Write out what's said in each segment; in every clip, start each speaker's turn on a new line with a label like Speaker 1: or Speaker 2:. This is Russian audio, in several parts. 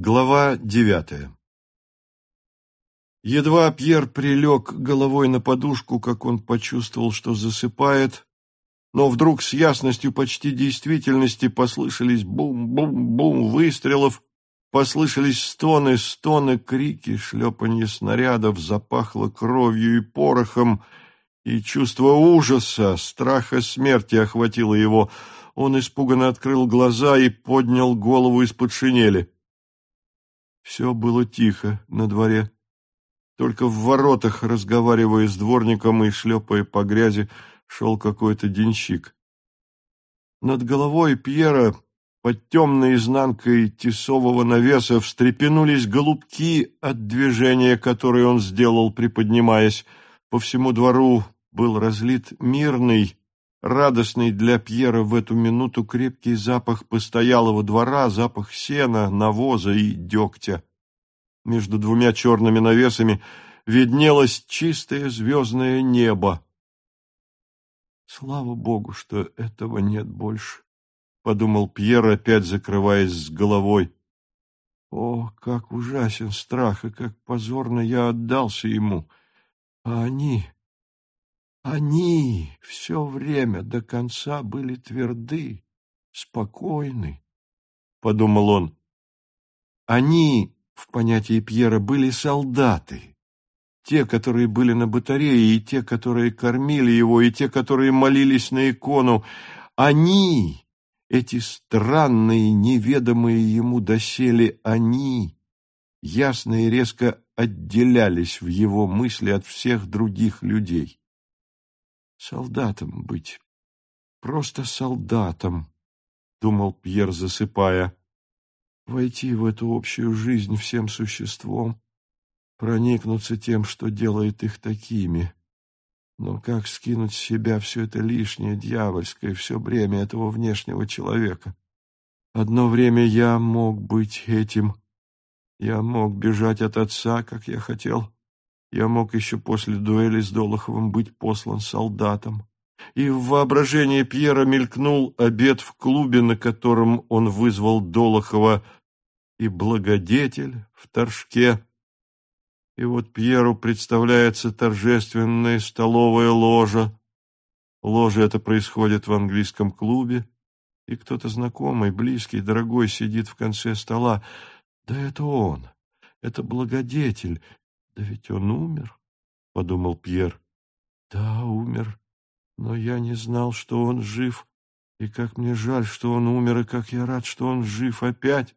Speaker 1: Глава девятая Едва Пьер прилег головой на подушку, как он почувствовал, что засыпает, но вдруг с ясностью почти действительности послышались бум-бум-бум выстрелов, послышались стоны, стоны, крики, шлепанье снарядов, запахло кровью и порохом, и чувство ужаса, страха смерти охватило его. Он испуганно открыл глаза и поднял голову из-под шинели. Все было тихо на дворе. Только в воротах, разговаривая с дворником и шлепая по грязи, шел какой-то денщик. Над головой Пьера под темной изнанкой тесового навеса встрепенулись голубки от движения, которое он сделал, приподнимаясь. По всему двору был разлит мирный, радостный для Пьера в эту минуту крепкий запах постоялого двора, запах сена, навоза и дегтя. Между двумя черными навесами виднелось чистое звездное небо. «Слава Богу, что этого нет больше», — подумал Пьер, опять закрываясь с головой. «О, как ужасен страх, и как позорно я отдался ему! А они...» Они все время до конца были тверды, спокойны, — подумал он. Они, в понятии Пьера, были солдаты. Те, которые были на батарее, и те, которые кормили его, и те, которые молились на икону. Они, эти странные, неведомые ему доселе они, ясно и резко отделялись в его мысли от всех других людей. Солдатом быть, просто солдатом, думал Пьер, засыпая. Войти в эту общую жизнь всем существом, проникнуться тем, что делает их такими. Но как скинуть с себя все это лишнее, дьявольское, все бремя этого внешнего человека? Одно время я мог быть этим. Я мог бежать от отца, как я хотел. Я мог еще после дуэли с Долоховым быть послан солдатом. И в воображении Пьера мелькнул обед в клубе, на котором он вызвал Долохова, и благодетель в торжке. И вот Пьеру представляется торжественная столовая ложа. Ложа это происходит в английском клубе, и кто-то знакомый, близкий, дорогой сидит в конце стола. Да это он, это благодетель, «Да ведь он умер», — подумал Пьер. «Да, умер, но я не знал, что он жив, и как мне жаль, что он умер, и как я рад, что он жив опять».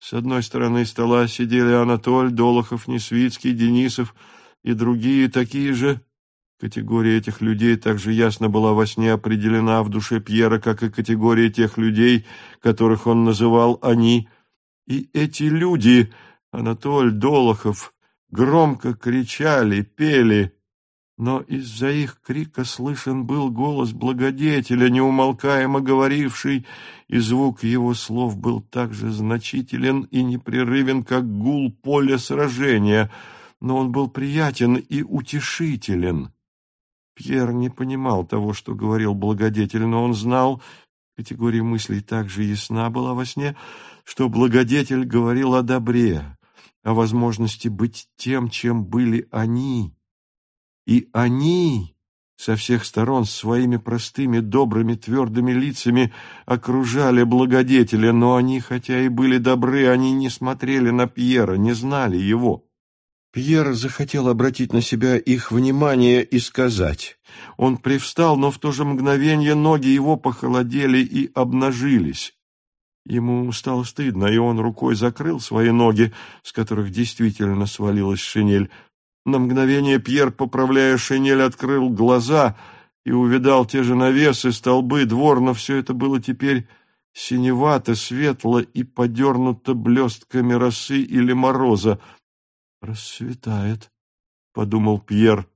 Speaker 1: С одной стороны стола сидели Анатоль, Долохов, Несвицкий, Денисов и другие такие же. Категория этих людей также ясно была во сне определена в душе Пьера, как и категория тех людей, которых он называл «они». И эти люди, Анатоль, Долохов, громко кричали, пели, но из-за их крика слышен был голос благодетеля, неумолкаемо говоривший, и звук его слов был так же значителен и непрерывен, как гул поля сражения, но он был приятен и утешителен. Пьер не понимал того, что говорил благодетель, но он знал, категория мыслей так же ясна была во сне, что благодетель говорил о добре, о возможности быть тем, чем были они. И они со всех сторон своими простыми, добрыми, твердыми лицами окружали благодетеля, но они, хотя и были добры, они не смотрели на Пьера, не знали его. Пьер захотел обратить на себя их внимание и сказать. Он привстал, но в то же мгновение ноги его похолодели и обнажились. Ему стало стыдно, и он рукой закрыл свои ноги, с которых действительно свалилась шинель. На мгновение Пьер, поправляя шинель, открыл глаза и увидал те же навесы, столбы, двор, но все это было теперь синевато, светло и подернуто блестками росы или мороза. «Рассветает», — подумал Пьер.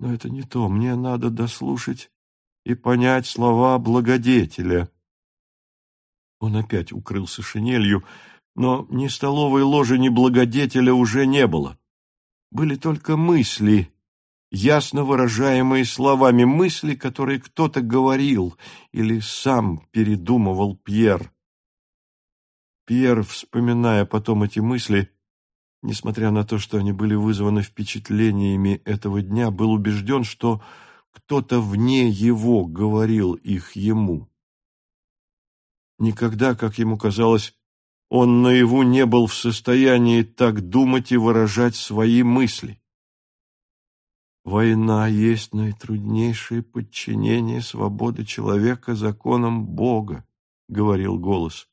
Speaker 1: «Но это не то. Мне надо дослушать и понять слова благодетеля». Он опять укрылся шинелью, но ни столовой ложи, ни благодетеля уже не было. Были только мысли, ясно выражаемые словами, мысли, которые кто-то говорил или сам передумывал Пьер. Пьер, вспоминая потом эти мысли, несмотря на то, что они были вызваны впечатлениями этого дня, был убежден, что кто-то вне его говорил их ему. Никогда, как ему казалось, он наяву не был в состоянии так думать и выражать свои мысли. Война есть наитруднейшее подчинение свободы человека законам Бога, говорил голос.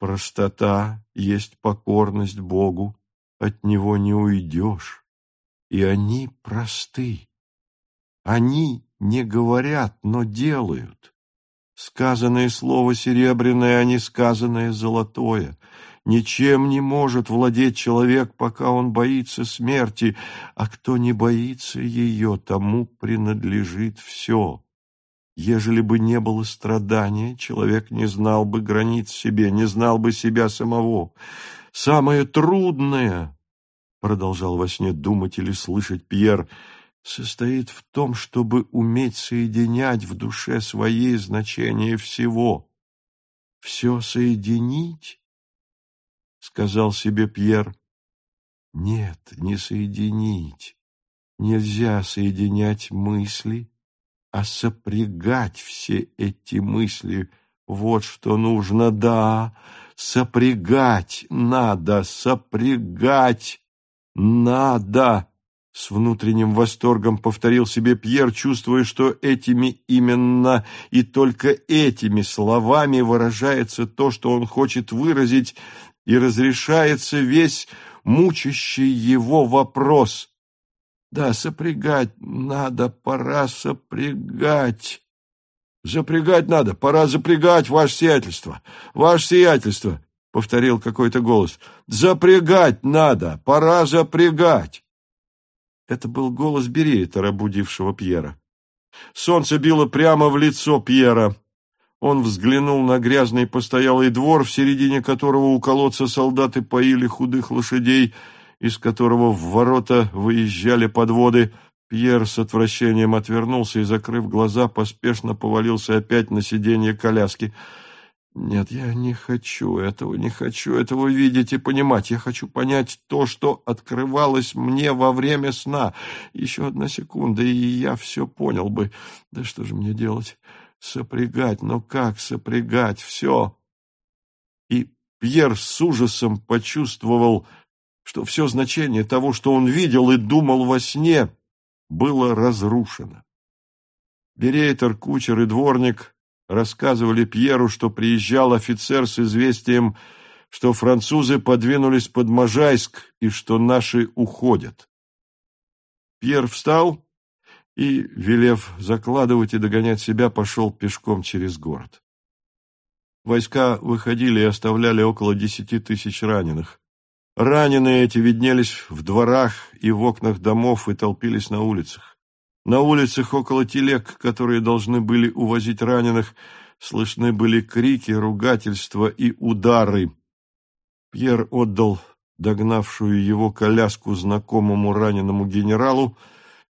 Speaker 1: Простота есть покорность Богу, от него не уйдешь. И они просты. Они не говорят, но делают. Сказанное слово серебряное, а не сказанное золотое. Ничем не может владеть человек, пока он боится смерти, а кто не боится ее, тому принадлежит все. Ежели бы не было страдания, человек не знал бы границ себе, не знал бы себя самого. Самое трудное, продолжал во сне думать или слышать Пьер, — состоит в том, чтобы уметь соединять в душе своей значение всего. Все соединить? Сказал себе Пьер. Нет, не соединить. Нельзя соединять мысли, а сопрягать все эти мысли. Вот что нужно, да, сопрягать надо, сопрягать надо. С внутренним восторгом повторил себе Пьер, чувствуя, что этими именно и только этими словами выражается то, что он хочет выразить, и разрешается весь мучащий его вопрос. Да, сопрягать надо, пора сопрягать. Запрягать надо, пора запрягать, ваше сиятельство, ваше сиятельство, повторил какой-то голос. Запрягать надо, пора запрягать. Это был голос Берейтера, будившего Пьера. Солнце било прямо в лицо Пьера. Он взглянул на грязный постоялый двор, в середине которого у колодца солдаты поили худых лошадей, из которого в ворота выезжали подводы. Пьер с отвращением отвернулся и, закрыв глаза, поспешно повалился опять на сиденье коляски. Нет, я не хочу этого, не хочу этого видеть и понимать. Я хочу понять то, что открывалось мне во время сна. Еще одна секунда, и я все понял бы. Да что же мне делать? Сопрягать, но как сопрягать все? И Пьер с ужасом почувствовал, что все значение того, что он видел и думал во сне, было разрушено. Берейтер, кучер и дворник рассказывали Пьеру, что приезжал офицер с известием, что французы подвинулись под Можайск и что наши уходят. Пьер встал и, велев закладывать и догонять себя, пошел пешком через город. Войска выходили и оставляли около десяти тысяч раненых. Раненые эти виднелись в дворах и в окнах домов и толпились на улицах. На улицах около телег, которые должны были увозить раненых, слышны были крики, ругательства и удары. Пьер отдал догнавшую его коляску знакомому раненому генералу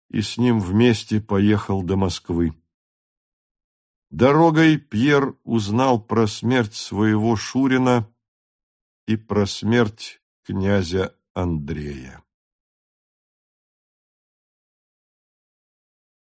Speaker 1: и с ним вместе поехал до Москвы. Дорогой Пьер узнал про смерть своего Шурина и про смерть князя Андрея.